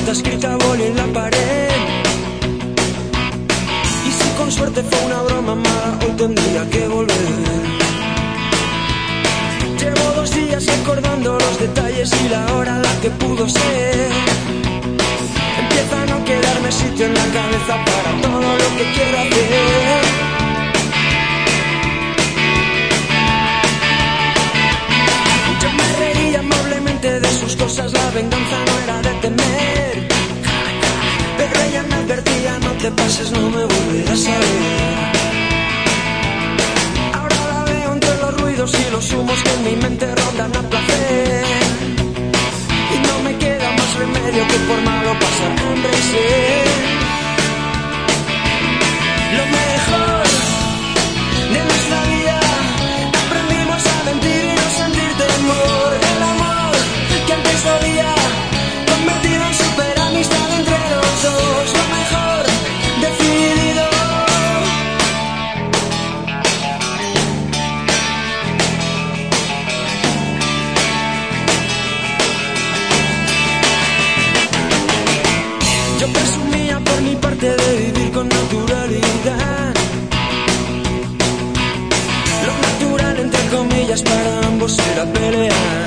carta escrita a boli en la pared. Y si con suerte fue una broma mala, hoy tendría que volver. Llevo dos días recordando los detalles y la hora en la que pudo ser. Empieza a no quedarme sitio en la cabeza para todo lo que quiero hacer. Yo me reía amablemente de sus cosas, te pases, no me volverás a ver. Ahora la veo entre los ruidos y los humos que en mi mente rondan a placer. Y no me queda más remedio que por malo pasar hambre para ambos era pelear.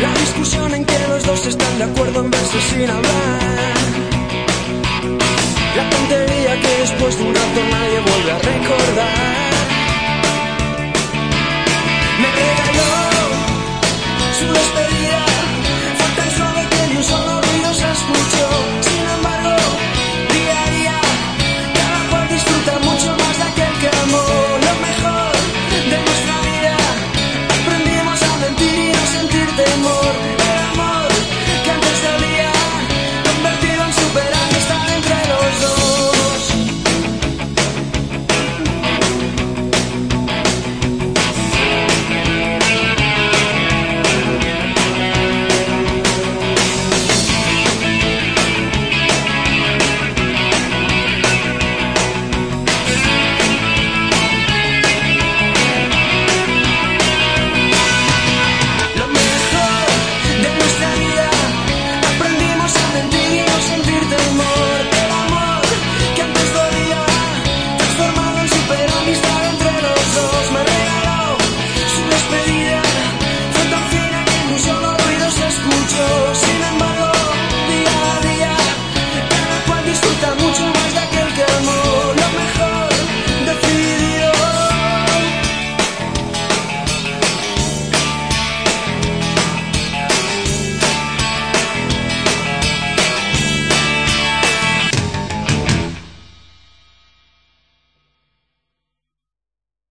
La discusión en que los dos están de acuerdo en verse sin hablar. La tontería que después de un rato nadie vuelve.